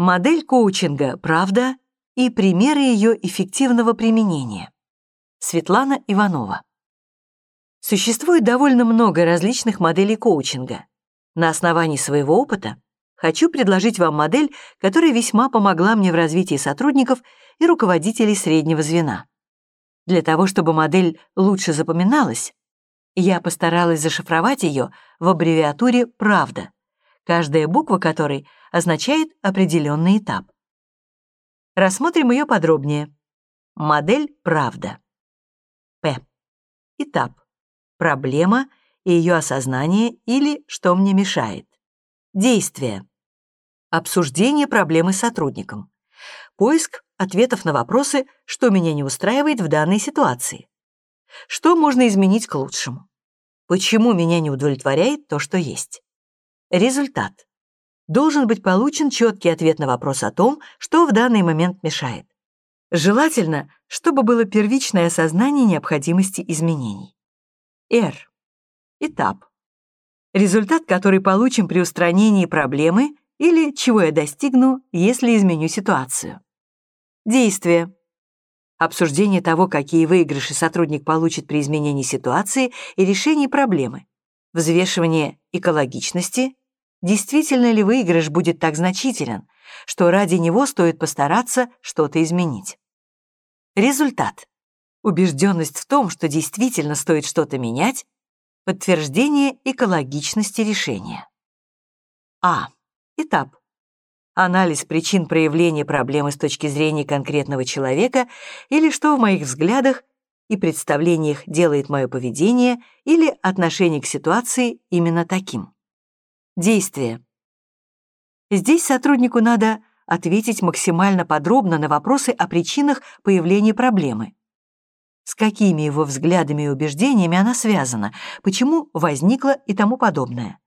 Модель коучинга «Правда» и примеры ее эффективного применения. Светлана Иванова. Существует довольно много различных моделей коучинга. На основании своего опыта хочу предложить вам модель, которая весьма помогла мне в развитии сотрудников и руководителей среднего звена. Для того, чтобы модель лучше запоминалась, я постаралась зашифровать ее в аббревиатуре «Правда», каждая буква которой означает определенный этап. Рассмотрим ее подробнее. Модель «Правда». П. Этап. Проблема и ее осознание или что мне мешает. Действие. Обсуждение проблемы с сотрудником. Поиск ответов на вопросы, что меня не устраивает в данной ситуации. Что можно изменить к лучшему. Почему меня не удовлетворяет то, что есть? Результат. Должен быть получен четкий ответ на вопрос о том, что в данный момент мешает. Желательно, чтобы было первичное осознание необходимости изменений. R. Этап. Результат, который получим при устранении проблемы или чего я достигну, если изменю ситуацию. Действие. Обсуждение того, какие выигрыши сотрудник получит при изменении ситуации и решении проблемы. Взвешивание экологичности. Действительно ли выигрыш будет так значителен, что ради него стоит постараться что-то изменить? Результат. Убежденность в том, что действительно стоит что-то менять, подтверждение экологичности решения. А. Этап анализ причин проявления проблемы с точки зрения конкретного человека или что в моих взглядах и представлениях делает мое поведение или отношение к ситуации именно таким. Действие. Здесь сотруднику надо ответить максимально подробно на вопросы о причинах появления проблемы. С какими его взглядами и убеждениями она связана, почему возникла и тому подобное.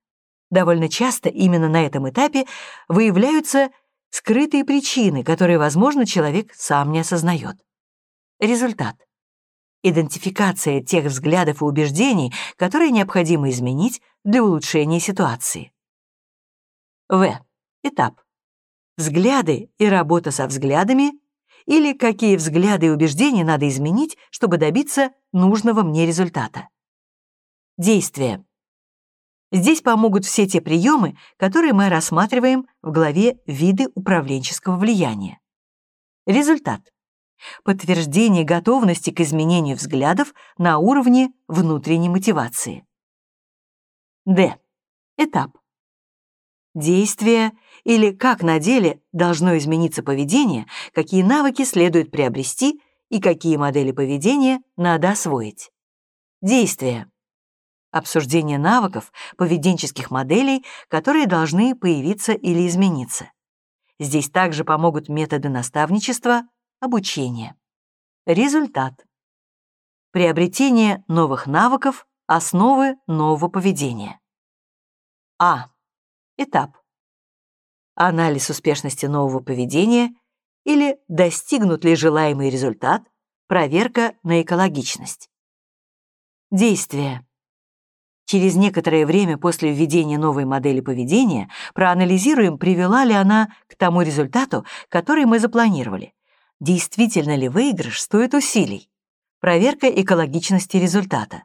Довольно часто именно на этом этапе выявляются скрытые причины, которые, возможно, человек сам не осознает. Результат. Идентификация тех взглядов и убеждений, которые необходимо изменить для улучшения ситуации. В. Этап. Взгляды и работа со взглядами или какие взгляды и убеждения надо изменить, чтобы добиться нужного мне результата. Действие. Здесь помогут все те приемы, которые мы рассматриваем в главе «Виды управленческого влияния». Результат. Подтверждение готовности к изменению взглядов на уровне внутренней мотивации. Д. Этап. Действие или как на деле должно измениться поведение, какие навыки следует приобрести и какие модели поведения надо освоить. Действие обсуждение навыков, поведенческих моделей, которые должны появиться или измениться. Здесь также помогут методы наставничества, обучения. Результат. Приобретение новых навыков, основы нового поведения. А. Этап. Анализ успешности нового поведения или достигнут ли желаемый результат, проверка на экологичность. Действие Через некоторое время после введения новой модели поведения проанализируем, привела ли она к тому результату, который мы запланировали. Действительно ли выигрыш стоит усилий? Проверка экологичности результата.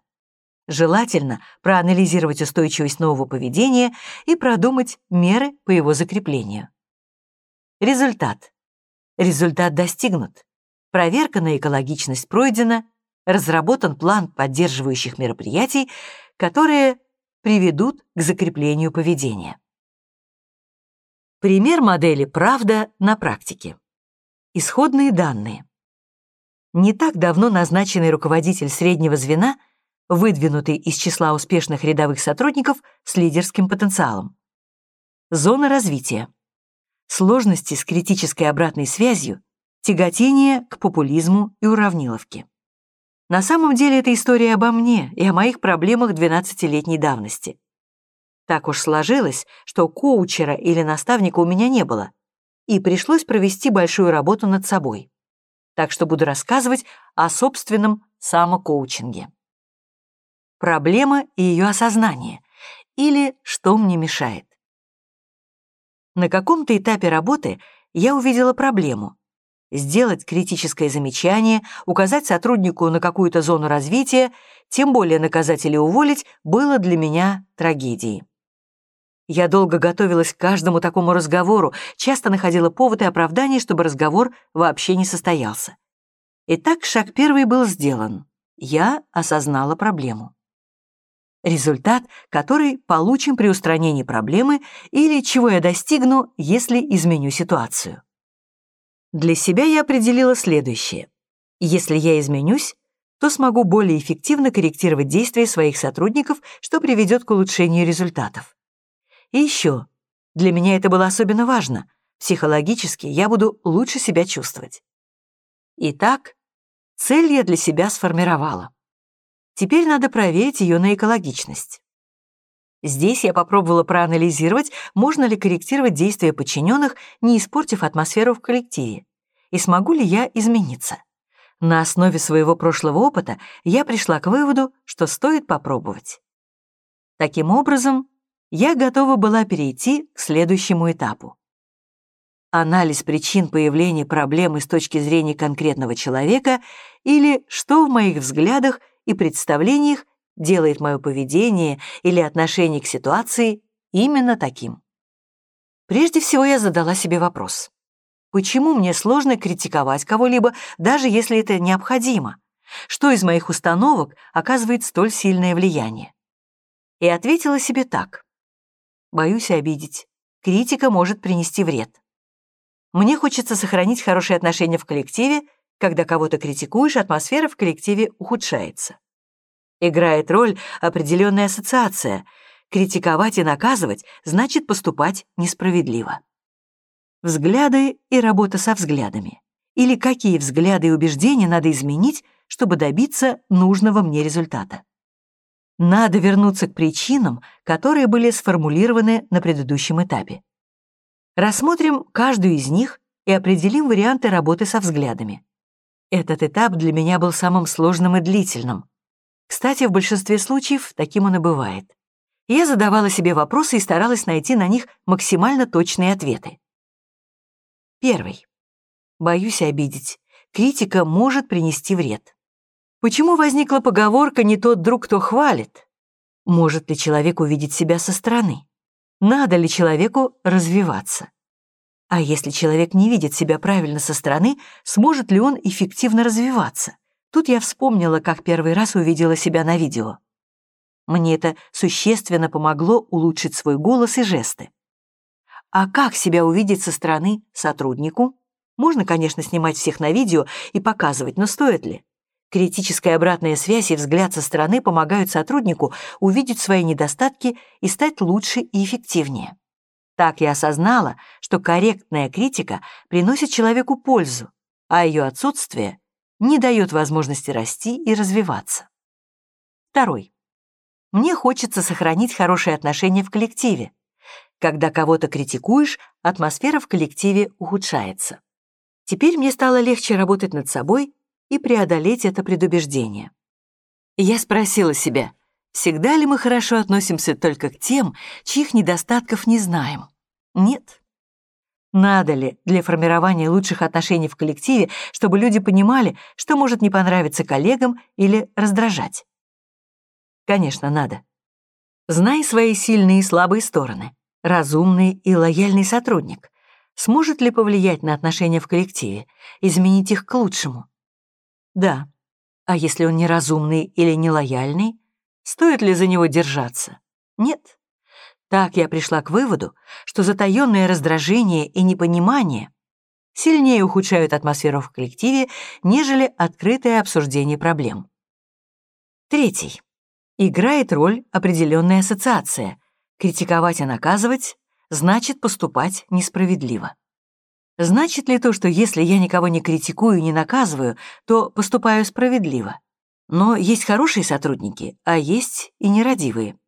Желательно проанализировать устойчивость нового поведения и продумать меры по его закреплению. Результат. Результат достигнут. Проверка на экологичность пройдена, разработан план поддерживающих мероприятий, которые приведут к закреплению поведения. Пример модели «Правда» на практике. Исходные данные. Не так давно назначенный руководитель среднего звена, выдвинутый из числа успешных рядовых сотрудников с лидерским потенциалом. Зона развития. Сложности с критической обратной связью, тяготение к популизму и уравниловке. На самом деле это история обо мне и о моих проблемах 12-летней давности. Так уж сложилось, что коучера или наставника у меня не было, и пришлось провести большую работу над собой. Так что буду рассказывать о собственном самокоучинге. Проблема и ее осознание, или что мне мешает. На каком-то этапе работы я увидела проблему. Сделать критическое замечание, указать сотруднику на какую-то зону развития, тем более наказать или уволить, было для меня трагедией. Я долго готовилась к каждому такому разговору, часто находила повод и оправдание, чтобы разговор вообще не состоялся. Итак, шаг первый был сделан. Я осознала проблему. Результат, который получим при устранении проблемы или чего я достигну, если изменю ситуацию. Для себя я определила следующее. Если я изменюсь, то смогу более эффективно корректировать действия своих сотрудников, что приведет к улучшению результатов. И еще, для меня это было особенно важно. Психологически я буду лучше себя чувствовать. Итак, цель я для себя сформировала. Теперь надо проверить ее на экологичность. Здесь я попробовала проанализировать, можно ли корректировать действия подчиненных, не испортив атмосферу в коллективе, и смогу ли я измениться. На основе своего прошлого опыта я пришла к выводу, что стоит попробовать. Таким образом, я готова была перейти к следующему этапу. Анализ причин появления проблемы с точки зрения конкретного человека или что в моих взглядах и представлениях делает мое поведение или отношение к ситуации именно таким. Прежде всего я задала себе вопрос. Почему мне сложно критиковать кого-либо, даже если это необходимо? Что из моих установок оказывает столь сильное влияние? И ответила себе так. Боюсь обидеть. Критика может принести вред. Мне хочется сохранить хорошие отношения в коллективе, когда кого-то критикуешь, атмосфера в коллективе ухудшается. Играет роль определенная ассоциация. Критиковать и наказывать значит поступать несправедливо. Взгляды и работа со взглядами. Или какие взгляды и убеждения надо изменить, чтобы добиться нужного мне результата. Надо вернуться к причинам, которые были сформулированы на предыдущем этапе. Рассмотрим каждую из них и определим варианты работы со взглядами. Этот этап для меня был самым сложным и длительным. Кстати, в большинстве случаев таким он и бывает. Я задавала себе вопросы и старалась найти на них максимально точные ответы. Первый. Боюсь обидеть. Критика может принести вред. Почему возникла поговорка «не тот друг, кто хвалит»? Может ли человек увидеть себя со стороны? Надо ли человеку развиваться? А если человек не видит себя правильно со стороны, сможет ли он эффективно развиваться? Тут я вспомнила, как первый раз увидела себя на видео. Мне это существенно помогло улучшить свой голос и жесты. А как себя увидеть со стороны сотруднику? Можно, конечно, снимать всех на видео и показывать, но стоит ли? Критическая обратная связь и взгляд со стороны помогают сотруднику увидеть свои недостатки и стать лучше и эффективнее. Так я осознала, что корректная критика приносит человеку пользу, а ее отсутствие не дает возможности расти и развиваться. Второй. Мне хочется сохранить хорошие отношения в коллективе. Когда кого-то критикуешь, атмосфера в коллективе ухудшается. Теперь мне стало легче работать над собой и преодолеть это предубеждение. Я спросила себя, всегда ли мы хорошо относимся только к тем, чьих недостатков не знаем? Нет. Надо ли для формирования лучших отношений в коллективе, чтобы люди понимали, что может не понравиться коллегам или раздражать? Конечно, надо. Знай свои сильные и слабые стороны. Разумный и лояльный сотрудник. Сможет ли повлиять на отношения в коллективе, изменить их к лучшему? Да. А если он неразумный или нелояльный, стоит ли за него держаться? Нет. Так я пришла к выводу, что затаённое раздражение и непонимание сильнее ухудшают атмосферу в коллективе, нежели открытое обсуждение проблем. Третий. Играет роль определенная ассоциация. Критиковать и наказывать значит поступать несправедливо. Значит ли то, что если я никого не критикую и не наказываю, то поступаю справедливо? Но есть хорошие сотрудники, а есть и нерадивые.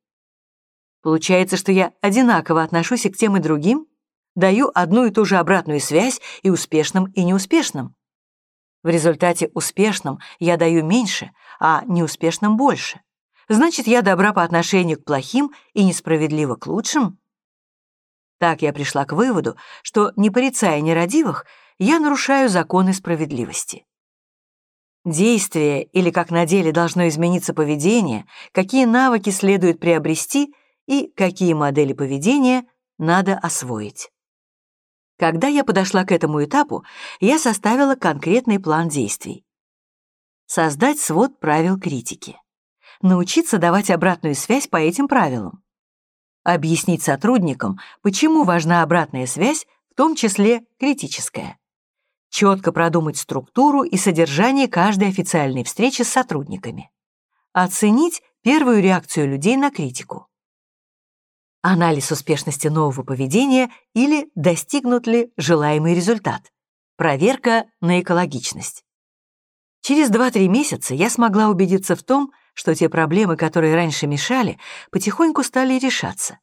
Получается, что я одинаково отношусь и к тем и другим, даю одну и ту же обратную связь и успешным, и неуспешным. В результате успешным я даю меньше, а неуспешным больше. Значит, я добра по отношению к плохим и несправедлива к лучшим? Так я пришла к выводу, что, не порицая нерадивых, я нарушаю законы справедливости. Действие или как на деле должно измениться поведение, какие навыки следует приобрести и какие модели поведения надо освоить. Когда я подошла к этому этапу, я составила конкретный план действий. Создать свод правил критики. Научиться давать обратную связь по этим правилам. Объяснить сотрудникам, почему важна обратная связь, в том числе критическая. Четко продумать структуру и содержание каждой официальной встречи с сотрудниками. Оценить первую реакцию людей на критику анализ успешности нового поведения или достигнут ли желаемый результат, проверка на экологичность. Через 2-3 месяца я смогла убедиться в том, что те проблемы, которые раньше мешали, потихоньку стали решаться.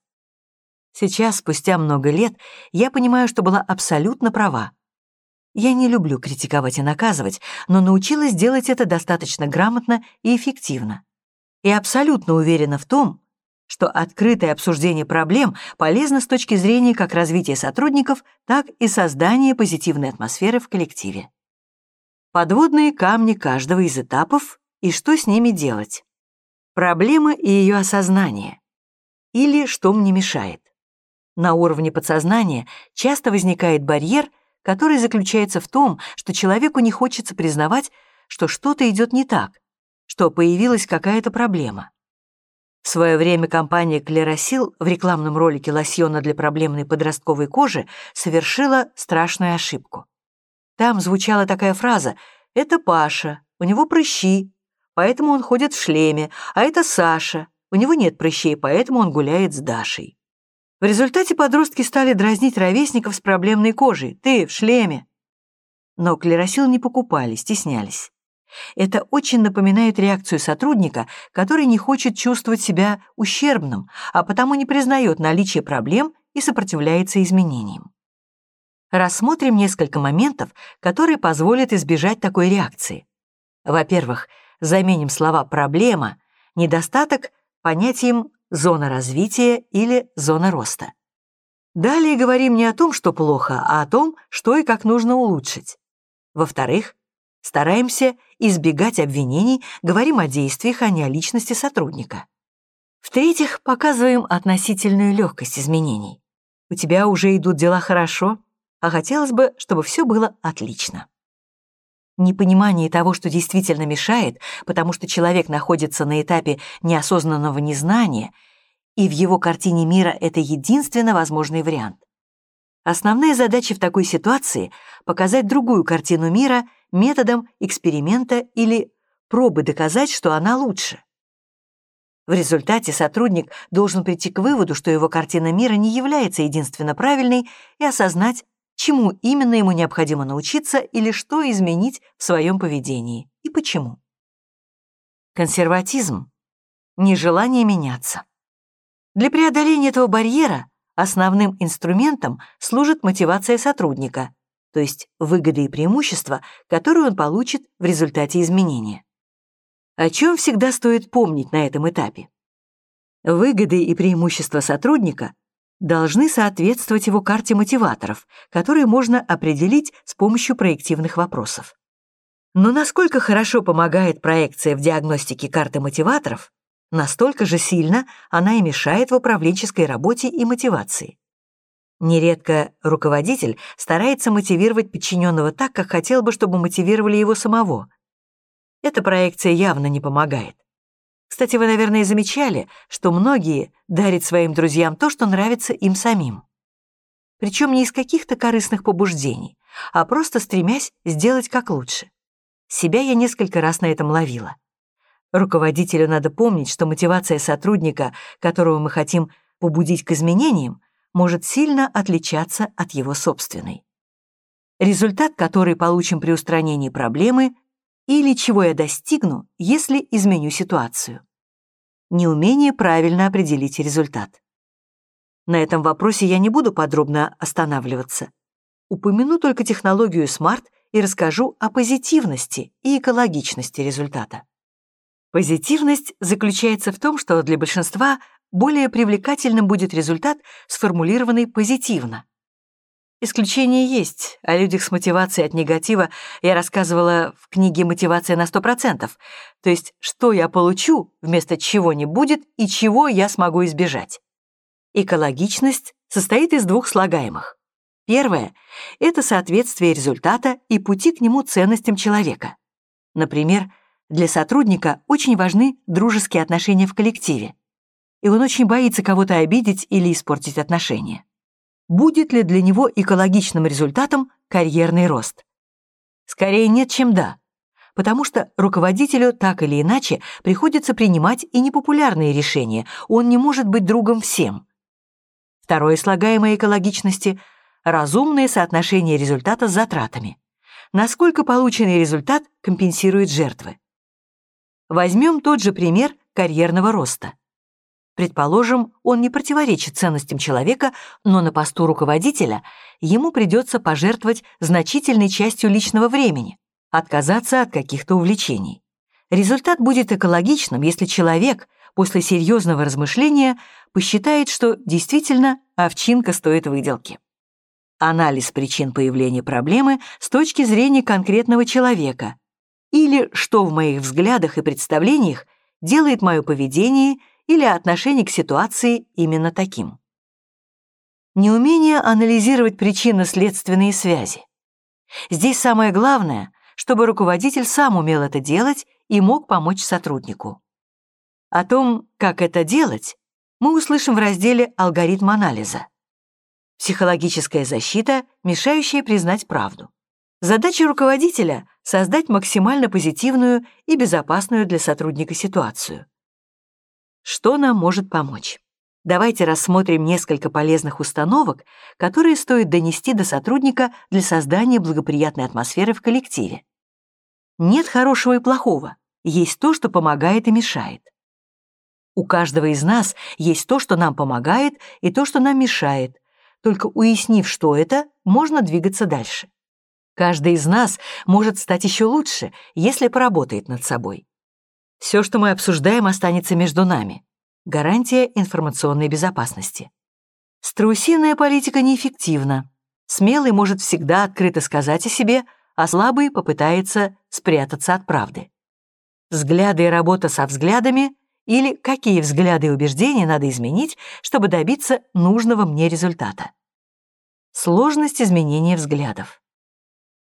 Сейчас, спустя много лет, я понимаю, что была абсолютно права. Я не люблю критиковать и наказывать, но научилась делать это достаточно грамотно и эффективно. И абсолютно уверена в том, что открытое обсуждение проблем полезно с точки зрения как развития сотрудников, так и создания позитивной атмосферы в коллективе. Подводные камни каждого из этапов и что с ними делать. Проблема и ее осознание. Или что мне мешает. На уровне подсознания часто возникает барьер, который заключается в том, что человеку не хочется признавать, что что-то идет не так, что появилась какая-то проблема. В свое время компания Клеросил в рекламном ролике лосьона для проблемной подростковой кожи совершила страшную ошибку. Там звучала такая фраза «Это Паша, у него прыщи, поэтому он ходит в шлеме, а это Саша, у него нет прыщей, поэтому он гуляет с Дашей». В результате подростки стали дразнить ровесников с проблемной кожей «Ты в шлеме». Но клеросил не покупали, стеснялись. Это очень напоминает реакцию сотрудника, который не хочет чувствовать себя ущербным, а потому не признает наличие проблем и сопротивляется изменениям. Рассмотрим несколько моментов, которые позволят избежать такой реакции. Во-первых, заменим слова «проблема», «недостаток» понятием «зона развития» или «зона роста». Далее говорим не о том, что плохо, а о том, что и как нужно улучшить. Во-вторых, Стараемся избегать обвинений, говорим о действиях, а не о личности сотрудника. В-третьих, показываем относительную легкость изменений. У тебя уже идут дела хорошо, а хотелось бы, чтобы все было отлично. Непонимание того, что действительно мешает, потому что человек находится на этапе неосознанного незнания, и в его картине мира это единственно возможный вариант. Основная задача в такой ситуации — показать другую картину мира методом эксперимента или пробы доказать, что она лучше. В результате сотрудник должен прийти к выводу, что его картина мира не является единственно правильной и осознать, чему именно ему необходимо научиться или что изменить в своем поведении и почему. Консерватизм — нежелание меняться. Для преодоления этого барьера основным инструментом служит мотивация сотрудника, то есть выгоды и преимущества, которые он получит в результате изменения. О чем всегда стоит помнить на этом этапе? Выгоды и преимущества сотрудника должны соответствовать его карте мотиваторов, которые можно определить с помощью проективных вопросов. Но насколько хорошо помогает проекция в диагностике карты мотиваторов, настолько же сильно она и мешает в управленческой работе и мотивации. Нередко руководитель старается мотивировать подчиненного так, как хотел бы, чтобы мотивировали его самого. Эта проекция явно не помогает. Кстати, вы, наверное, замечали, что многие дарят своим друзьям то, что нравится им самим. Причем не из каких-то корыстных побуждений, а просто стремясь сделать как лучше. Себя я несколько раз на этом ловила. Руководителю надо помнить, что мотивация сотрудника, которого мы хотим побудить к изменениям, может сильно отличаться от его собственной. Результат, который получим при устранении проблемы, или чего я достигну, если изменю ситуацию. Неумение правильно определить результат. На этом вопросе я не буду подробно останавливаться. Упомяну только технологию SMART и расскажу о позитивности и экологичности результата. Позитивность заключается в том, что для большинства более привлекательным будет результат, сформулированный позитивно. Исключения есть. О людях с мотивацией от негатива я рассказывала в книге «Мотивация на 100%», то есть что я получу вместо чего не будет и чего я смогу избежать. Экологичность состоит из двух слагаемых. Первое — это соответствие результата и пути к нему ценностям человека. Например, для сотрудника очень важны дружеские отношения в коллективе, и он очень боится кого-то обидеть или испортить отношения будет ли для него экологичным результатом карьерный рост. Скорее нет, чем да, потому что руководителю так или иначе приходится принимать и непопулярные решения, он не может быть другом всем. Второе слагаемое экологичности — разумное соотношение результата с затратами. Насколько полученный результат компенсирует жертвы. Возьмем тот же пример карьерного роста. Предположим, он не противоречит ценностям человека, но на посту руководителя ему придется пожертвовать значительной частью личного времени, отказаться от каких-то увлечений. Результат будет экологичным, если человек после серьезного размышления посчитает, что действительно овчинка стоит выделки. Анализ причин появления проблемы с точки зрения конкретного человека или что в моих взглядах и представлениях делает мое поведение – или отношение к ситуации именно таким. Неумение анализировать причинно-следственные связи. Здесь самое главное, чтобы руководитель сам умел это делать и мог помочь сотруднику. О том, как это делать, мы услышим в разделе «Алгоритм анализа». Психологическая защита, мешающая признать правду. Задача руководителя — создать максимально позитивную и безопасную для сотрудника ситуацию. Что нам может помочь? Давайте рассмотрим несколько полезных установок, которые стоит донести до сотрудника для создания благоприятной атмосферы в коллективе. Нет хорошего и плохого, есть то, что помогает и мешает. У каждого из нас есть то, что нам помогает, и то, что нам мешает. Только уяснив, что это, можно двигаться дальше. Каждый из нас может стать еще лучше, если поработает над собой. Все, что мы обсуждаем, останется между нами. Гарантия информационной безопасности. Страусиная политика неэффективна. Смелый может всегда открыто сказать о себе, а слабый попытается спрятаться от правды. Взгляды и работа со взглядами или какие взгляды и убеждения надо изменить, чтобы добиться нужного мне результата. Сложность изменения взглядов.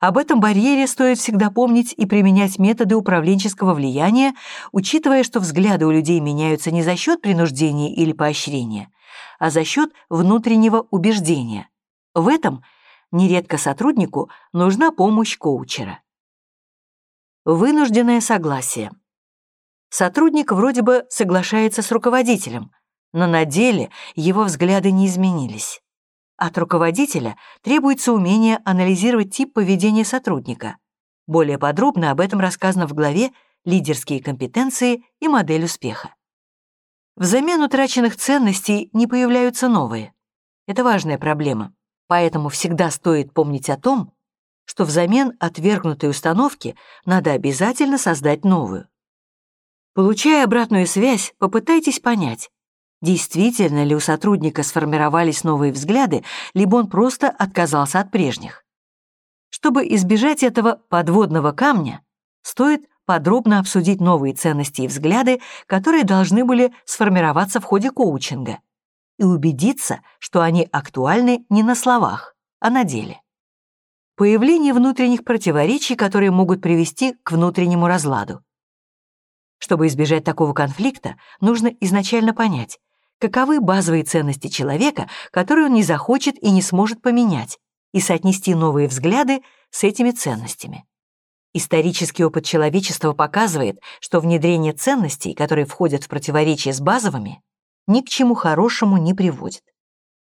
Об этом барьере стоит всегда помнить и применять методы управленческого влияния, учитывая, что взгляды у людей меняются не за счет принуждения или поощрения, а за счет внутреннего убеждения. В этом нередко сотруднику нужна помощь коучера. Вынужденное согласие. Сотрудник вроде бы соглашается с руководителем, но на деле его взгляды не изменились. От руководителя требуется умение анализировать тип поведения сотрудника. Более подробно об этом рассказано в главе «Лидерские компетенции и модель успеха». Взамен утраченных ценностей не появляются новые. Это важная проблема, поэтому всегда стоит помнить о том, что взамен отвергнутой установки надо обязательно создать новую. Получая обратную связь, попытайтесь понять, действительно ли у сотрудника сформировались новые взгляды, либо он просто отказался от прежних. Чтобы избежать этого подводного камня, стоит подробно обсудить новые ценности и взгляды, которые должны были сформироваться в ходе коучинга, и убедиться, что они актуальны не на словах, а на деле. Появление внутренних противоречий, которые могут привести к внутреннему разладу. Чтобы избежать такого конфликта, нужно изначально понять, каковы базовые ценности человека, которые он не захочет и не сможет поменять, и соотнести новые взгляды с этими ценностями. Исторический опыт человечества показывает, что внедрение ценностей, которые входят в противоречие с базовыми, ни к чему хорошему не приводит.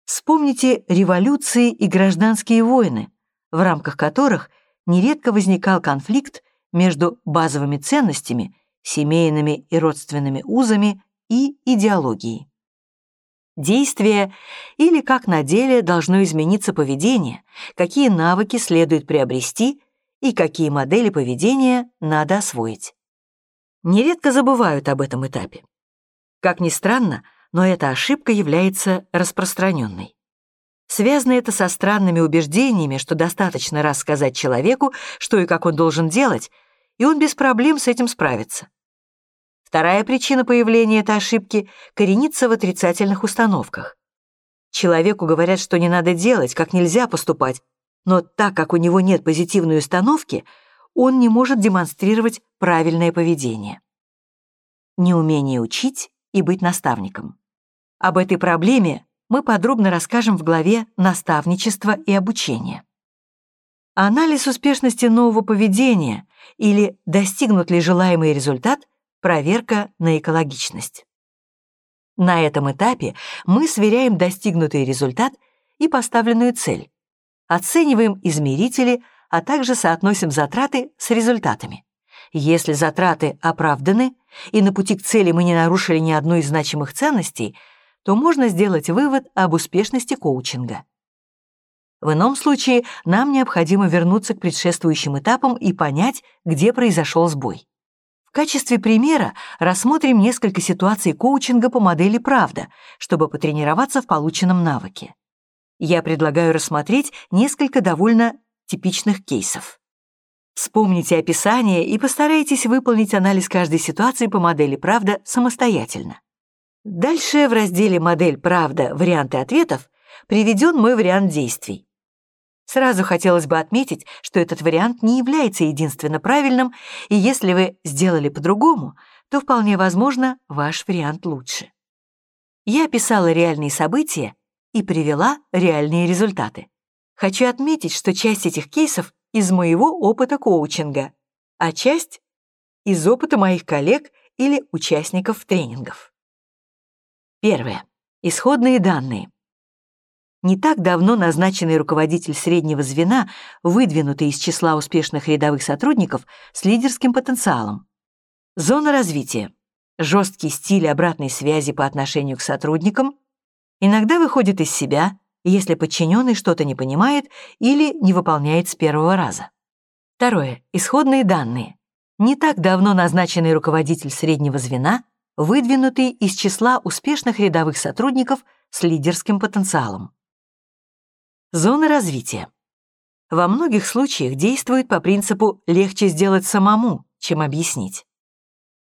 Вспомните революции и гражданские войны, в рамках которых нередко возникал конфликт между базовыми ценностями, семейными и родственными узами и идеологией действия или как на деле должно измениться поведение, какие навыки следует приобрести и какие модели поведения надо освоить. Нередко забывают об этом этапе. Как ни странно, но эта ошибка является распространенной. Связано это со странными убеждениями, что достаточно раз сказать человеку, что и как он должен делать, и он без проблем с этим справится. Вторая причина появления этой ошибки коренится в отрицательных установках. Человеку говорят, что не надо делать, как нельзя поступать, но так как у него нет позитивной установки, он не может демонстрировать правильное поведение. Неумение учить и быть наставником. Об этой проблеме мы подробно расскажем в главе «Наставничество и обучение». Анализ успешности нового поведения или достигнут ли желаемый результат – проверка на экологичность. На этом этапе мы сверяем достигнутый результат и поставленную цель, оцениваем измерители, а также соотносим затраты с результатами. Если затраты оправданы и на пути к цели мы не нарушили ни одной из значимых ценностей, то можно сделать вывод об успешности коучинга. В ином случае нам необходимо вернуться к предшествующим этапам и понять, где произошел сбой. В качестве примера рассмотрим несколько ситуаций коучинга по модели «Правда», чтобы потренироваться в полученном навыке. Я предлагаю рассмотреть несколько довольно типичных кейсов. Вспомните описание и постарайтесь выполнить анализ каждой ситуации по модели «Правда» самостоятельно. Дальше в разделе «Модель правда. Варианты ответов» приведен мой вариант действий. Сразу хотелось бы отметить, что этот вариант не является единственно правильным, и если вы сделали по-другому, то вполне возможно, ваш вариант лучше. Я описала реальные события и привела реальные результаты. Хочу отметить, что часть этих кейсов из моего опыта коучинга, а часть — из опыта моих коллег или участников тренингов. Первое. Исходные данные. Не так давно назначенный руководитель среднего звена, выдвинутый из числа успешных рядовых сотрудников с лидерским потенциалом. Зона развития. Жесткий стиль обратной связи по отношению к сотрудникам. Иногда выходит из себя, если подчиненный что-то не понимает или не выполняет с первого раза. Второе. Исходные данные. Не так давно назначенный руководитель среднего звена, выдвинутый из числа успешных рядовых сотрудников с лидерским потенциалом. Зона развития. Во многих случаях действует по принципу «легче сделать самому, чем объяснить».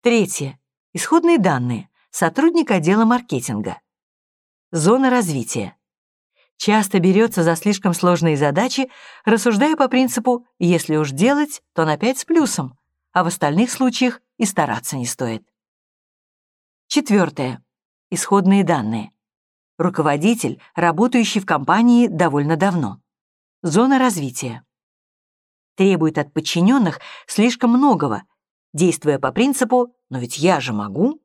Третье. Исходные данные. Сотрудник отдела маркетинга. Зона развития. Часто берется за слишком сложные задачи, рассуждая по принципу «если уж делать, то на 5 с плюсом», а в остальных случаях и стараться не стоит. Четвертое. Исходные данные руководитель, работающий в компании довольно давно. Зона развития. Требует от подчиненных слишком многого, действуя по принципу «но ведь я же могу».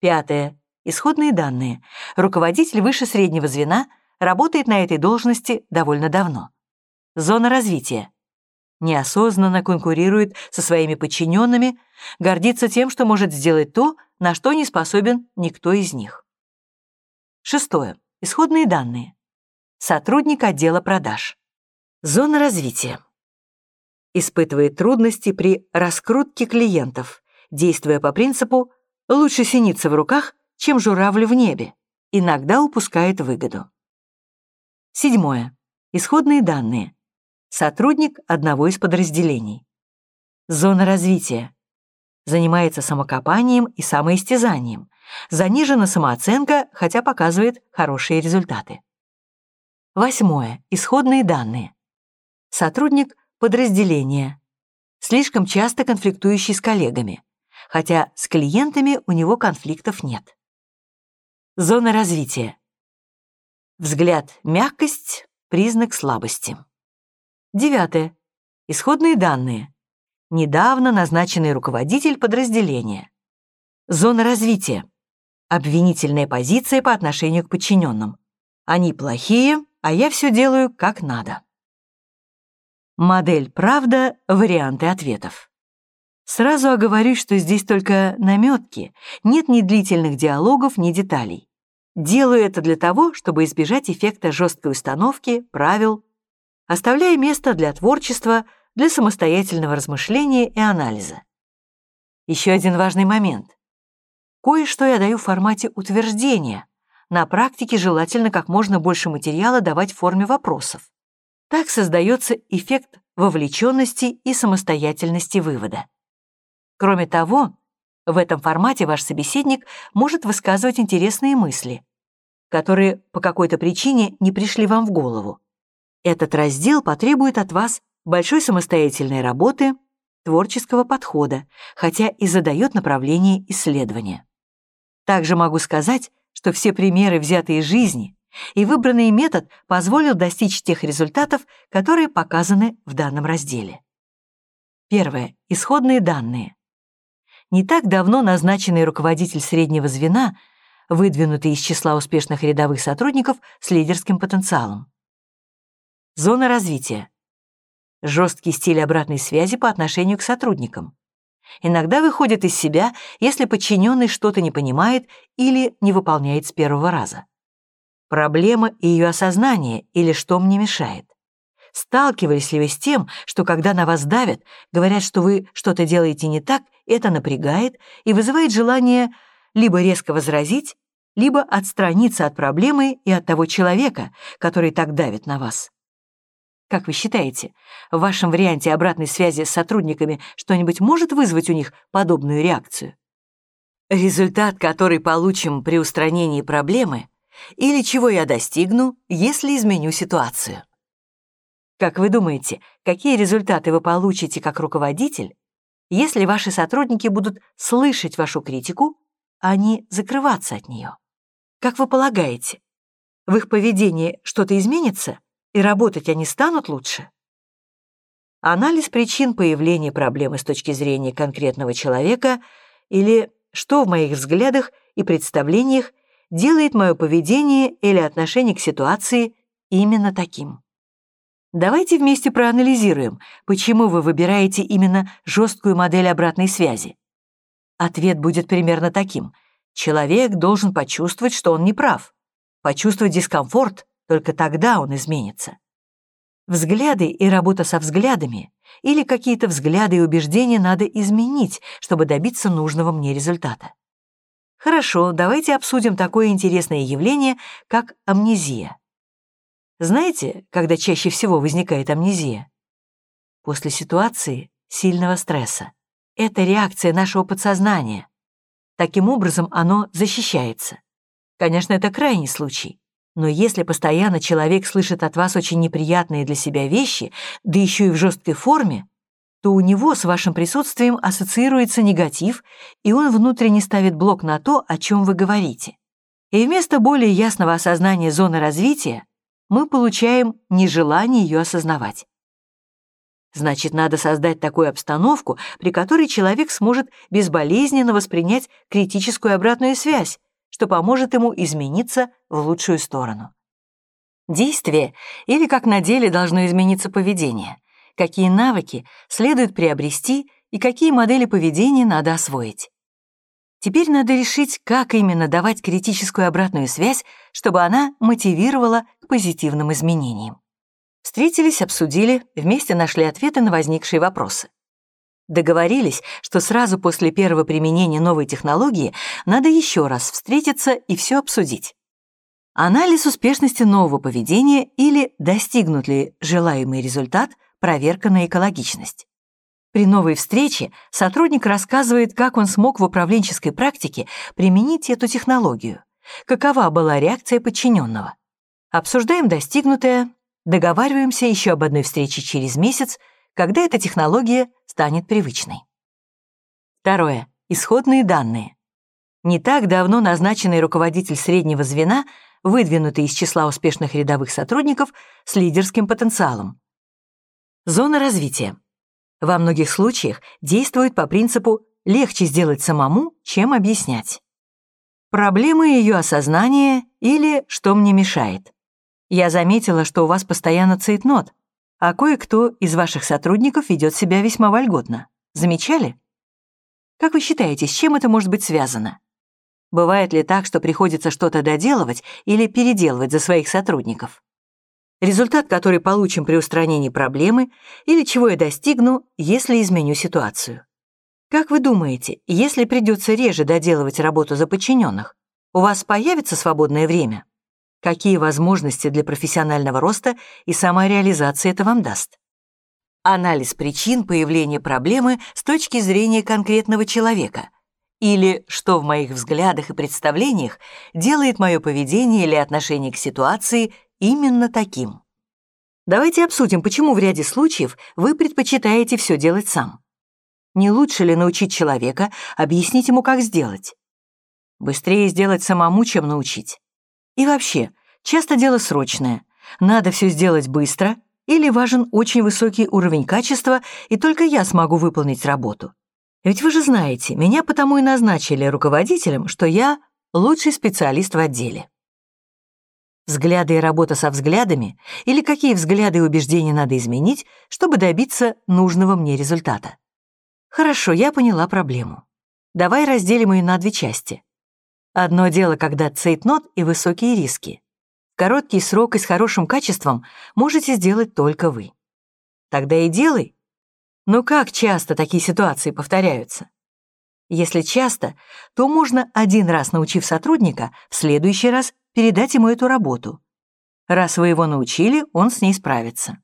Пятое. Исходные данные. Руководитель выше среднего звена работает на этой должности довольно давно. Зона развития. Неосознанно конкурирует со своими подчиненными, гордится тем, что может сделать то, на что не способен никто из них. Шестое. Исходные данные. Сотрудник отдела продаж. Зона развития. Испытывает трудности при раскрутке клиентов, действуя по принципу «лучше синица в руках, чем журавль в небе», иногда упускает выгоду. Седьмое. Исходные данные. Сотрудник одного из подразделений. Зона развития. Занимается самокопанием и самоистязанием, Занижена самооценка, хотя показывает хорошие результаты. Восьмое. Исходные данные. Сотрудник подразделения. Слишком часто конфликтующий с коллегами, хотя с клиентами у него конфликтов нет. Зона развития. Взгляд мягкость – признак слабости. Девятое. Исходные данные. Недавно назначенный руководитель подразделения. Зона развития обвинительная позиция по отношению к подчиненным. Они плохие, а я все делаю как надо. Модель «Правда» — варианты ответов. Сразу оговорюсь, что здесь только наметки, нет ни длительных диалогов, ни деталей. Делаю это для того, чтобы избежать эффекта жесткой установки, правил, оставляя место для творчества, для самостоятельного размышления и анализа. Еще один важный момент. Кое-что я даю в формате утверждения. На практике желательно как можно больше материала давать в форме вопросов. Так создается эффект вовлеченности и самостоятельности вывода. Кроме того, в этом формате ваш собеседник может высказывать интересные мысли, которые по какой-то причине не пришли вам в голову. Этот раздел потребует от вас большой самостоятельной работы, творческого подхода, хотя и задает направление исследования. Также могу сказать, что все примеры, взятые из жизни, и выбранный метод позволил достичь тех результатов, которые показаны в данном разделе. Первое. Исходные данные. Не так давно назначенный руководитель среднего звена, выдвинутый из числа успешных рядовых сотрудников с лидерским потенциалом. Зона развития. Жесткий стиль обратной связи по отношению к сотрудникам. Иногда выходит из себя, если подчиненный что-то не понимает или не выполняет с первого раза. Проблема и ее осознание или что мне мешает. Сталкивались ли вы с тем, что когда на вас давят, говорят, что вы что-то делаете не так, это напрягает и вызывает желание либо резко возразить, либо отстраниться от проблемы и от того человека, который так давит на вас? Как вы считаете, в вашем варианте обратной связи с сотрудниками что-нибудь может вызвать у них подобную реакцию? Результат, который получим при устранении проблемы, или чего я достигну, если изменю ситуацию? Как вы думаете, какие результаты вы получите как руководитель, если ваши сотрудники будут слышать вашу критику, а не закрываться от нее? Как вы полагаете, в их поведении что-то изменится, и работать они станут лучше? Анализ причин появления проблемы с точки зрения конкретного человека или что в моих взглядах и представлениях делает мое поведение или отношение к ситуации именно таким. Давайте вместе проанализируем, почему вы выбираете именно жесткую модель обратной связи. Ответ будет примерно таким. Человек должен почувствовать, что он не прав. Почувствовать дискомфорт, только тогда он изменится. Взгляды и работа со взглядами или какие-то взгляды и убеждения надо изменить, чтобы добиться нужного мне результата. Хорошо, давайте обсудим такое интересное явление, как амнезия. Знаете, когда чаще всего возникает амнезия? После ситуации сильного стресса. Это реакция нашего подсознания. Таким образом, оно защищается. Конечно, это крайний случай. Но если постоянно человек слышит от вас очень неприятные для себя вещи, да еще и в жесткой форме, то у него с вашим присутствием ассоциируется негатив, и он внутренне ставит блок на то, о чем вы говорите. И вместо более ясного осознания зоны развития мы получаем нежелание ее осознавать. Значит, надо создать такую обстановку, при которой человек сможет безболезненно воспринять критическую обратную связь, что поможет ему измениться в лучшую сторону. Действие или как на деле должно измениться поведение, какие навыки следует приобрести и какие модели поведения надо освоить. Теперь надо решить, как именно давать критическую обратную связь, чтобы она мотивировала к позитивным изменениям. Встретились, обсудили, вместе нашли ответы на возникшие вопросы. Договорились, что сразу после первого применения новой технологии надо еще раз встретиться и все обсудить. Анализ успешности нового поведения или достигнут ли желаемый результат, проверка на экологичность. При новой встрече сотрудник рассказывает, как он смог в управленческой практике применить эту технологию, какова была реакция подчиненного. Обсуждаем достигнутое, договариваемся еще об одной встрече через месяц, когда эта технология станет привычной. Второе. Исходные данные. Не так давно назначенный руководитель среднего звена, выдвинутый из числа успешных рядовых сотрудников с лидерским потенциалом. Зона развития во многих случаях действует по принципу «легче сделать самому, чем объяснять». Проблемы ее осознания или «что мне мешает». Я заметила, что у вас постоянно цейтнот, а кое-кто из ваших сотрудников ведет себя весьма вольготно. Замечали? Как вы считаете, с чем это может быть связано? Бывает ли так, что приходится что-то доделывать или переделывать за своих сотрудников? результат, который получим при устранении проблемы, или чего я достигну, если изменю ситуацию. Как вы думаете, если придется реже доделывать работу за подчиненных, у вас появится свободное время? Какие возможности для профессионального роста и самореализации это вам даст? Анализ причин появления проблемы с точки зрения конкретного человека. Или что в моих взглядах и представлениях делает мое поведение или отношение к ситуации именно таким. Давайте обсудим, почему в ряде случаев вы предпочитаете все делать сам. Не лучше ли научить человека, объяснить ему, как сделать? Быстрее сделать самому, чем научить. И вообще, часто дело срочное. Надо все сделать быстро, или важен очень высокий уровень качества, и только я смогу выполнить работу. Ведь вы же знаете, меня потому и назначили руководителем, что я лучший специалист в отделе. Взгляды и работа со взглядами, или какие взгляды и убеждения надо изменить, чтобы добиться нужного мне результата. Хорошо, я поняла проблему. Давай разделим ее на две части. Одно дело, когда цейтнот и высокие риски. Короткий срок и с хорошим качеством можете сделать только вы. Тогда и делай. Но как часто такие ситуации повторяются? Если часто, то можно один раз научив сотрудника, в следующий раз передать ему эту работу. Раз вы его научили, он с ней справится.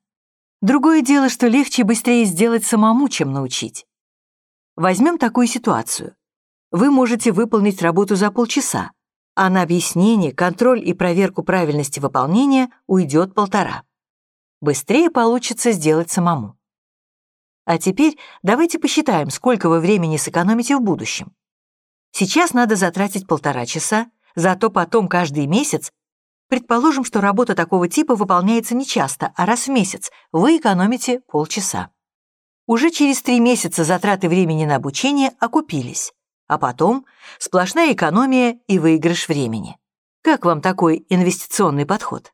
Другое дело, что легче и быстрее сделать самому, чем научить. Возьмем такую ситуацию. Вы можете выполнить работу за полчаса, а на объяснение, контроль и проверку правильности выполнения уйдет полтора. Быстрее получится сделать самому. А теперь давайте посчитаем, сколько вы времени сэкономите в будущем. Сейчас надо затратить полтора часа, Зато потом каждый месяц, предположим, что работа такого типа выполняется не часто, а раз в месяц, вы экономите полчаса. Уже через три месяца затраты времени на обучение окупились, а потом сплошная экономия и выигрыш времени. Как вам такой инвестиционный подход?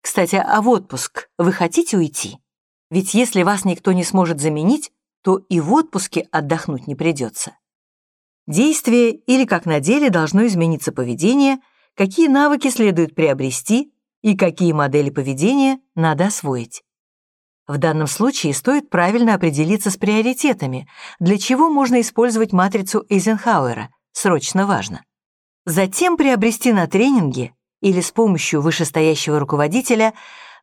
Кстати, а в отпуск вы хотите уйти? Ведь если вас никто не сможет заменить, то и в отпуске отдохнуть не придется. Действие или как на деле должно измениться поведение, какие навыки следует приобрести и какие модели поведения надо освоить. В данном случае стоит правильно определиться с приоритетами, для чего можно использовать матрицу Эйзенхауэра «срочно важно». Затем приобрести на тренинге или с помощью вышестоящего руководителя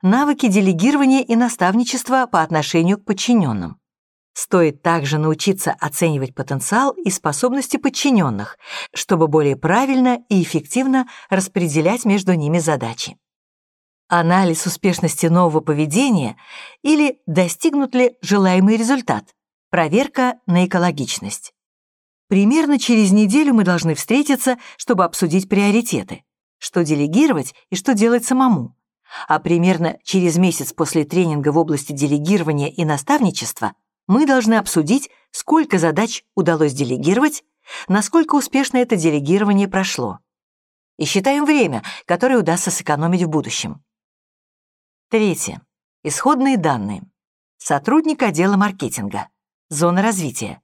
навыки делегирования и наставничества по отношению к подчиненным. Стоит также научиться оценивать потенциал и способности подчиненных, чтобы более правильно и эффективно распределять между ними задачи. Анализ успешности нового поведения или достигнут ли желаемый результат. Проверка на экологичность. Примерно через неделю мы должны встретиться, чтобы обсудить приоритеты, что делегировать и что делать самому. А примерно через месяц после тренинга в области делегирования и наставничества мы должны обсудить, сколько задач удалось делегировать, насколько успешно это делегирование прошло. И считаем время, которое удастся сэкономить в будущем. Третье. Исходные данные. Сотрудник отдела маркетинга. Зона развития.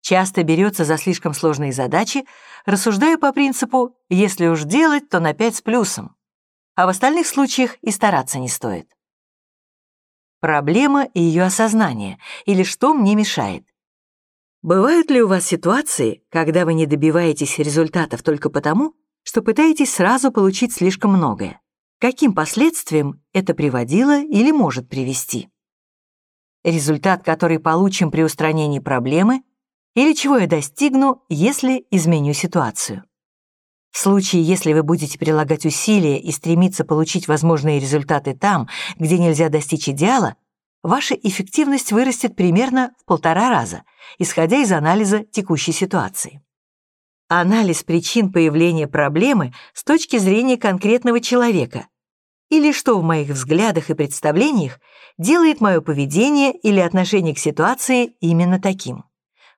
Часто берется за слишком сложные задачи, рассуждая по принципу «если уж делать, то на 5 с плюсом», а в остальных случаях и стараться не стоит. Проблема и ее осознание, или что мне мешает. Бывают ли у вас ситуации, когда вы не добиваетесь результатов только потому, что пытаетесь сразу получить слишком многое? Каким последствиям это приводило или может привести? Результат, который получим при устранении проблемы, или чего я достигну, если изменю ситуацию? В случае, если вы будете прилагать усилия и стремиться получить возможные результаты там, где нельзя достичь идеала, ваша эффективность вырастет примерно в полтора раза, исходя из анализа текущей ситуации. Анализ причин появления проблемы с точки зрения конкретного человека или что в моих взглядах и представлениях делает мое поведение или отношение к ситуации именно таким.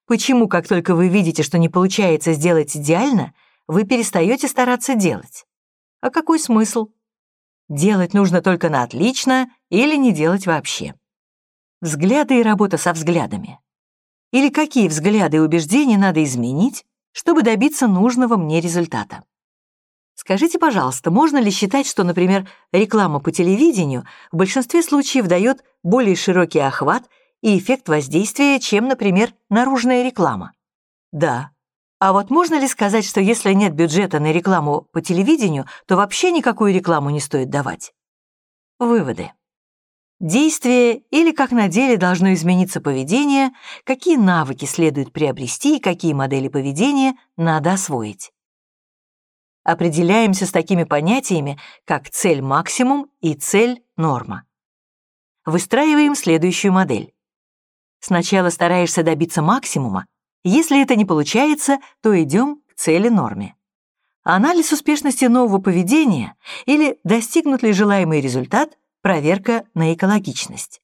Почему, как только вы видите, что не получается сделать идеально, вы перестаете стараться делать. А какой смысл? Делать нужно только на отлично или не делать вообще. Взгляды и работа со взглядами. Или какие взгляды и убеждения надо изменить, чтобы добиться нужного мне результата. Скажите, пожалуйста, можно ли считать, что, например, реклама по телевидению в большинстве случаев дает более широкий охват и эффект воздействия, чем, например, наружная реклама? Да. А вот можно ли сказать, что если нет бюджета на рекламу по телевидению, то вообще никакую рекламу не стоит давать? Выводы. Действие или как на деле должно измениться поведение, какие навыки следует приобрести и какие модели поведения надо освоить. Определяемся с такими понятиями, как цель-максимум и цель-норма. Выстраиваем следующую модель. Сначала стараешься добиться максимума, если это не получается, то идем к цели-норме. Анализ успешности нового поведения или достигнут ли желаемый результат Проверка на экологичность.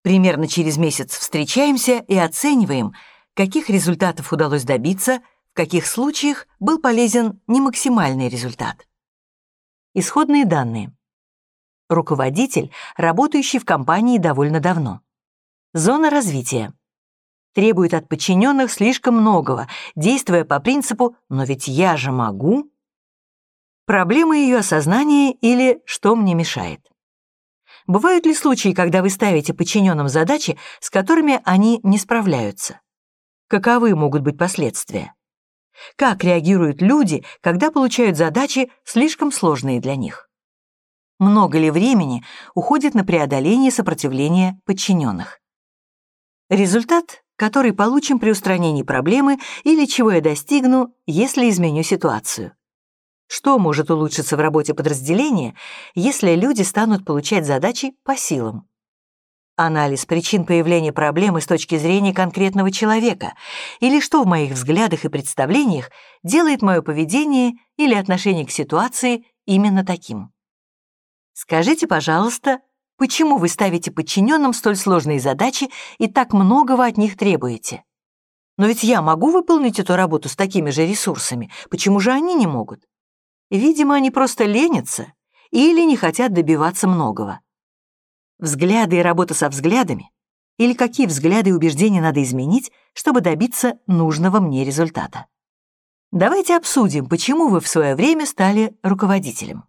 Примерно через месяц встречаемся и оцениваем, каких результатов удалось добиться, в каких случаях был полезен не максимальный результат. Исходные данные. Руководитель, работающий в компании довольно давно. Зона развития. Требует от подчиненных слишком многого, действуя по принципу «но ведь я же могу». Проблема ее осознания или «что мне мешает». Бывают ли случаи, когда вы ставите подчиненным задачи, с которыми они не справляются? Каковы могут быть последствия? Как реагируют люди, когда получают задачи, слишком сложные для них? Много ли времени уходит на преодоление сопротивления подчиненных? Результат, который получим при устранении проблемы или чего я достигну, если изменю ситуацию. Что может улучшиться в работе подразделения, если люди станут получать задачи по силам? Анализ причин появления проблемы с точки зрения конкретного человека или что в моих взглядах и представлениях делает мое поведение или отношение к ситуации именно таким. Скажите, пожалуйста, почему вы ставите подчиненным столь сложные задачи и так многого от них требуете? Но ведь я могу выполнить эту работу с такими же ресурсами, почему же они не могут? Видимо, они просто ленятся или не хотят добиваться многого. Взгляды и работа со взглядами или какие взгляды и убеждения надо изменить, чтобы добиться нужного мне результата. Давайте обсудим, почему вы в свое время стали руководителем.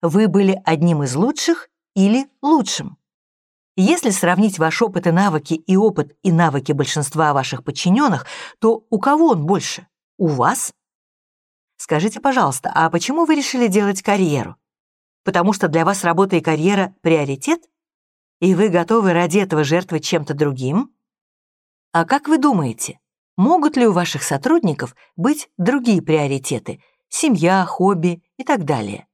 Вы были одним из лучших или лучшим. Если сравнить ваш опыт и навыки и опыт и навыки большинства ваших подчиненных, то у кого он больше? У вас Скажите, пожалуйста, а почему вы решили делать карьеру? Потому что для вас работа и карьера — приоритет? И вы готовы ради этого жертвовать чем-то другим? А как вы думаете, могут ли у ваших сотрудников быть другие приоритеты — семья, хобби и так далее?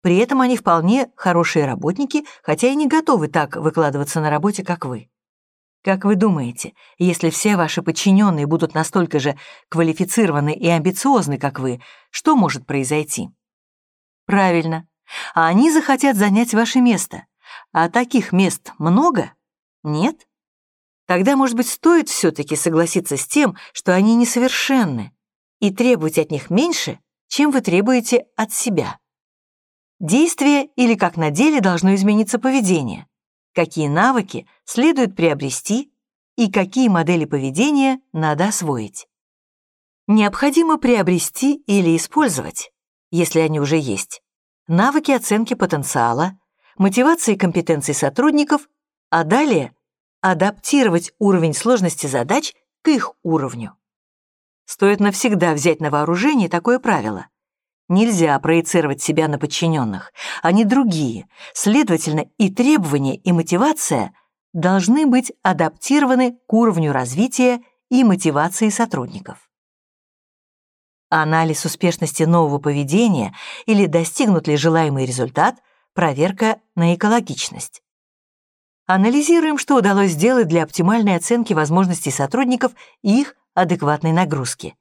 При этом они вполне хорошие работники, хотя и не готовы так выкладываться на работе, как вы. Как вы думаете, если все ваши подчиненные будут настолько же квалифицированы и амбициозны, как вы, что может произойти? Правильно. А они захотят занять ваше место. А таких мест много? Нет? Тогда, может быть, стоит все-таки согласиться с тем, что они несовершенны, и требовать от них меньше, чем вы требуете от себя. Действие или как на деле должно измениться поведение какие навыки следует приобрести и какие модели поведения надо освоить. Необходимо приобрести или использовать, если они уже есть, навыки оценки потенциала, мотивации и компетенций сотрудников, а далее адаптировать уровень сложности задач к их уровню. Стоит навсегда взять на вооружение такое правило. Нельзя проецировать себя на подчиненных. Они другие. Следовательно, и требования, и мотивация должны быть адаптированы к уровню развития и мотивации сотрудников. Анализ успешности нового поведения или достигнут ли желаемый результат, проверка на экологичность. Анализируем, что удалось сделать для оптимальной оценки возможностей сотрудников и их адекватной нагрузки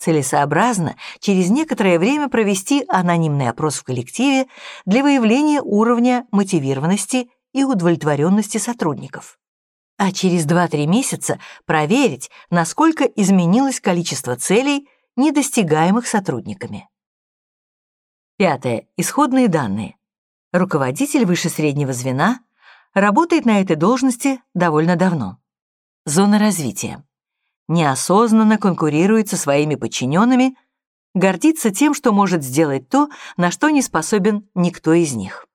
целесообразно через некоторое время провести анонимный опрос в коллективе для выявления уровня мотивированности и удовлетворенности сотрудников. А через 2-3 месяца проверить, насколько изменилось количество целей, недостигаемых сотрудниками. Пятое. Исходные данные. Руководитель выше среднего звена работает на этой должности довольно давно. Зона развития неосознанно конкурирует со своими подчиненными, гордится тем, что может сделать то, на что не способен никто из них.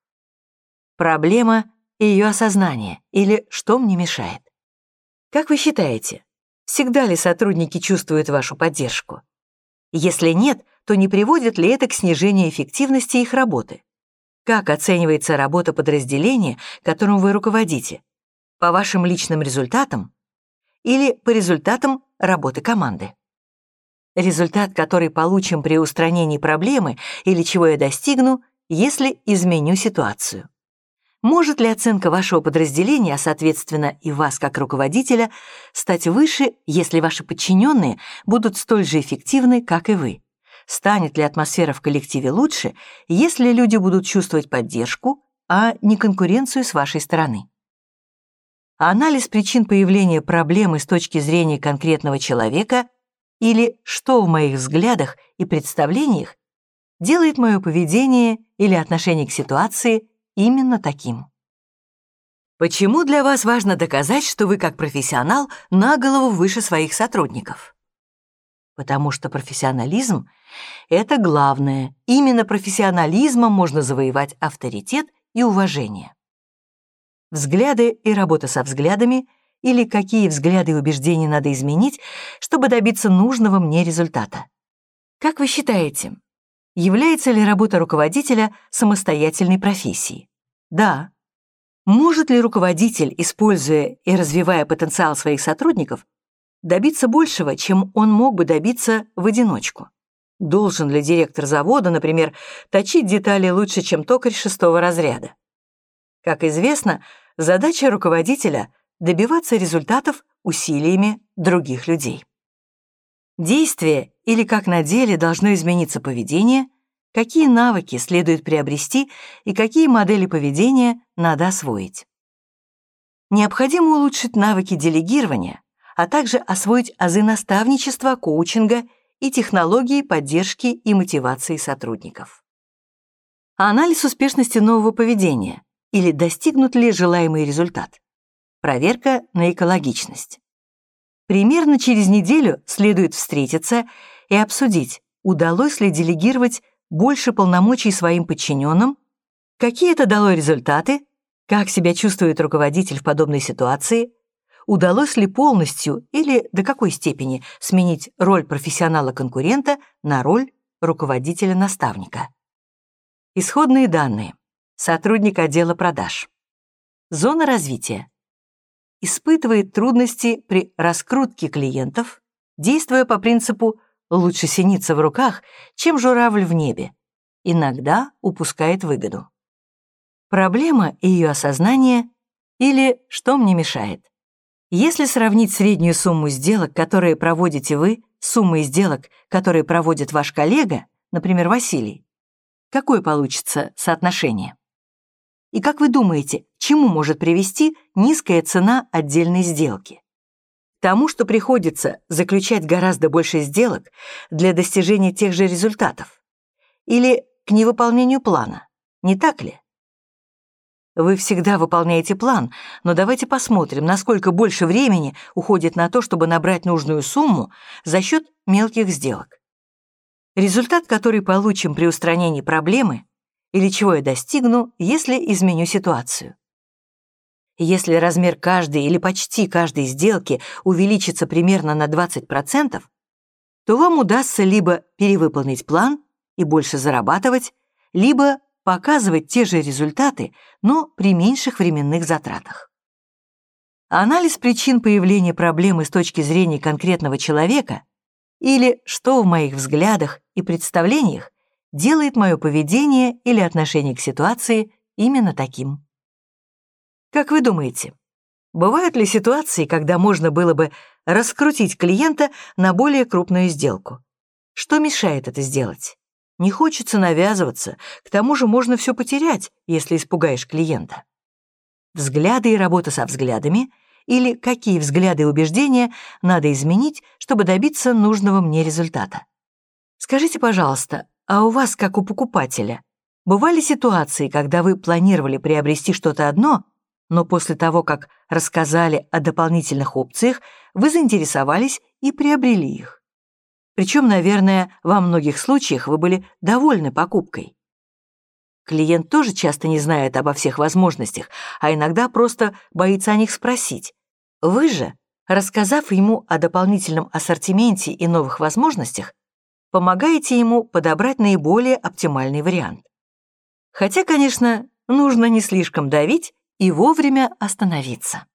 Проблема и ее осознание, или что мне мешает. Как вы считаете, всегда ли сотрудники чувствуют вашу поддержку? Если нет, то не приводит ли это к снижению эффективности их работы? Как оценивается работа подразделения, которым вы руководите? По вашим личным результатам или по результатам работы команды? Результат, который получим при устранении проблемы или чего я достигну, если изменю ситуацию. Может ли оценка вашего подразделения, а соответственно и вас как руководителя, стать выше, если ваши подчиненные будут столь же эффективны, как и вы? Станет ли атмосфера в коллективе лучше, если люди будут чувствовать поддержку, а не конкуренцию с вашей стороны? Анализ причин появления проблемы с точки зрения конкретного человека или что в моих взглядах и представлениях делает мое поведение или отношение к ситуации именно таким. Почему для вас важно доказать, что вы как профессионал на голову выше своих сотрудников? Потому что профессионализм — это главное. Именно профессионализмом можно завоевать авторитет и уважение. Взгляды и работа со взглядами или какие взгляды и убеждения надо изменить, чтобы добиться нужного мне результата. Как вы считаете, является ли работа руководителя самостоятельной профессией? Да. Может ли руководитель, используя и развивая потенциал своих сотрудников, добиться большего, чем он мог бы добиться в одиночку? Должен ли директор завода, например, точить детали лучше, чем токарь шестого разряда? Как известно, задача руководителя — добиваться результатов усилиями других людей. Действие или как на деле должно измениться поведение, какие навыки следует приобрести и какие модели поведения надо освоить. Необходимо улучшить навыки делегирования, а также освоить азы наставничества, коучинга и технологии поддержки и мотивации сотрудников. Анализ успешности нового поведения или достигнут ли желаемый результат. Проверка на экологичность. Примерно через неделю следует встретиться и обсудить, удалось ли делегировать больше полномочий своим подчиненным, какие это дало результаты, как себя чувствует руководитель в подобной ситуации, удалось ли полностью или до какой степени сменить роль профессионала-конкурента на роль руководителя-наставника. Исходные данные. Сотрудник отдела продаж. Зона развития испытывает трудности при раскрутке клиентов, действуя по принципу «лучше синица в руках, чем журавль в небе», иногда упускает выгоду. Проблема и ее осознание или что мне мешает. Если сравнить среднюю сумму сделок, которые проводите вы, с суммой сделок, которые проводит ваш коллега, например, Василий, какое получится соотношение? И как вы думаете, чему может привести низкая цена отдельной сделки? К тому, что приходится заключать гораздо больше сделок для достижения тех же результатов? Или к невыполнению плана, не так ли? Вы всегда выполняете план, но давайте посмотрим, насколько больше времени уходит на то, чтобы набрать нужную сумму за счет мелких сделок. Результат, который получим при устранении проблемы, или чего я достигну, если изменю ситуацию. Если размер каждой или почти каждой сделки увеличится примерно на 20%, то вам удастся либо перевыполнить план и больше зарабатывать, либо показывать те же результаты, но при меньших временных затратах. Анализ причин появления проблемы с точки зрения конкретного человека или что в моих взглядах и представлениях делает мое поведение или отношение к ситуации именно таким. Как вы думаете, бывают ли ситуации, когда можно было бы раскрутить клиента на более крупную сделку? Что мешает это сделать? Не хочется навязываться, к тому же можно все потерять, если испугаешь клиента. Взгляды и работа со взглядами или какие взгляды и убеждения надо изменить, чтобы добиться нужного мне результата. Скажите, пожалуйста, а у вас, как у покупателя, бывали ситуации, когда вы планировали приобрести что-то одно, но после того, как рассказали о дополнительных опциях, вы заинтересовались и приобрели их? Причем, наверное, во многих случаях вы были довольны покупкой. Клиент тоже часто не знает обо всех возможностях, а иногда просто боится о них спросить. Вы же, рассказав ему о дополнительном ассортименте и новых возможностях, помогаете ему подобрать наиболее оптимальный вариант. Хотя, конечно, нужно не слишком давить и вовремя остановиться.